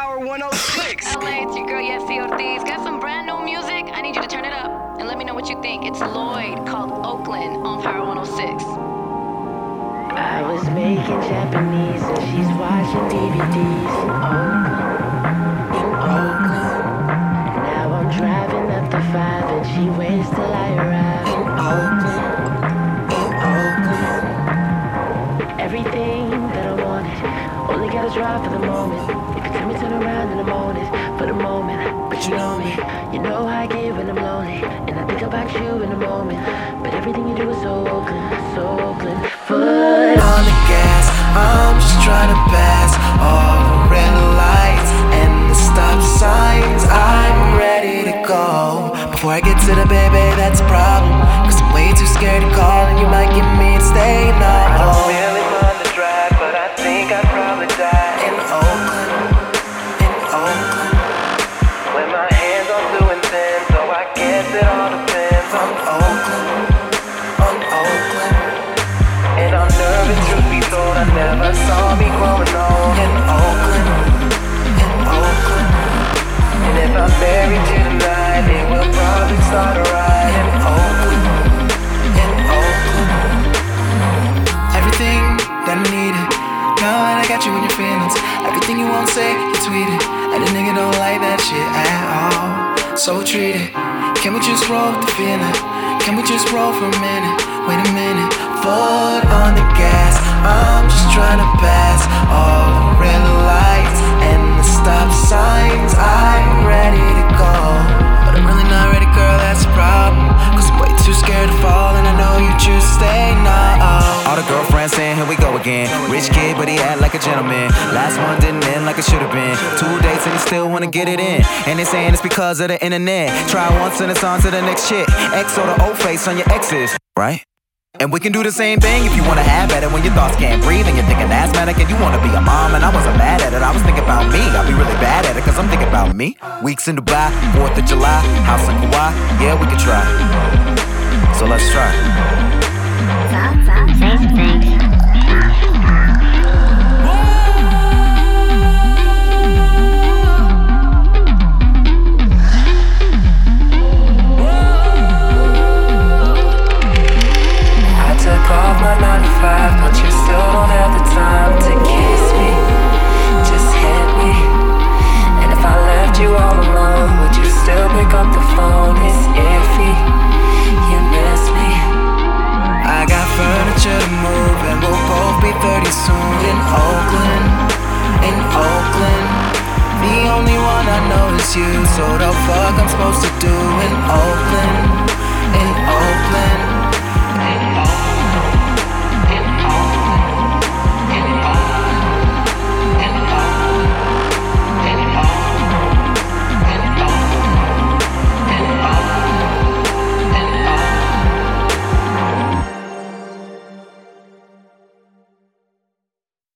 Power 106. LA, it's your girl Yesi Ortiz. Got some brand new music. I need you to turn it up and let me know what you think. It's Lloyd called Oakland on Power 106. I was making Japanese and she's watching DVDs in Oakland, in Oakland. Now I'm driving up the five and she waits till I arrive in Oakland, in Oakland. Everything that I wanted, only gotta drive for the moment. Tell me turn around in the morning, for the moment. But you know me, you know how I get when I'm lonely, and I think about you in the moment. But everything you do is so Oakland, so Oakland. Foot on the gas. I'm just trying to pass all the red lights and the stop signs. I'm ready to go. Before I get to the baby, that's a problem. Cause I'm way too scared to call, and you might get me to stay now. It all depends on Oakland. On Oakland. And I'm nervous, truth be told, I never saw me growing old in Oakland, in Oakland. And if I'm here tonight, it will probably start a in Oakland, in Oakland. Everything that I needed, now I got you in your feelings. Everything you won't say, you tweet it. And nigga don't like that shit at all. So treat it. Can we just roll the feeling? Can we just roll for a minute? Wait a minute. Foot on the gas. I'm just trying Girlfriends saying, here we go again. Rich kid, but he act like a gentleman. Last one didn't end like it should have been. Two dates and he still wanna get it in. And they saying it's because of the internet. Try once and it's on to the next shit. X or the old face on your exes, right? And we can do the same thing if you wanna have at it when your thoughts can't breathe and you're thinking asthmatic and you wanna be a mom. And I wasn't mad at it, I was thinking about me. I'll be really bad at it cause I'm thinking about me. Weeks in Dubai, 4th of July, house in Kauai, yeah, we can try. all I know is you. So the fuck I'm supposed to do in Oakland, in Oakland.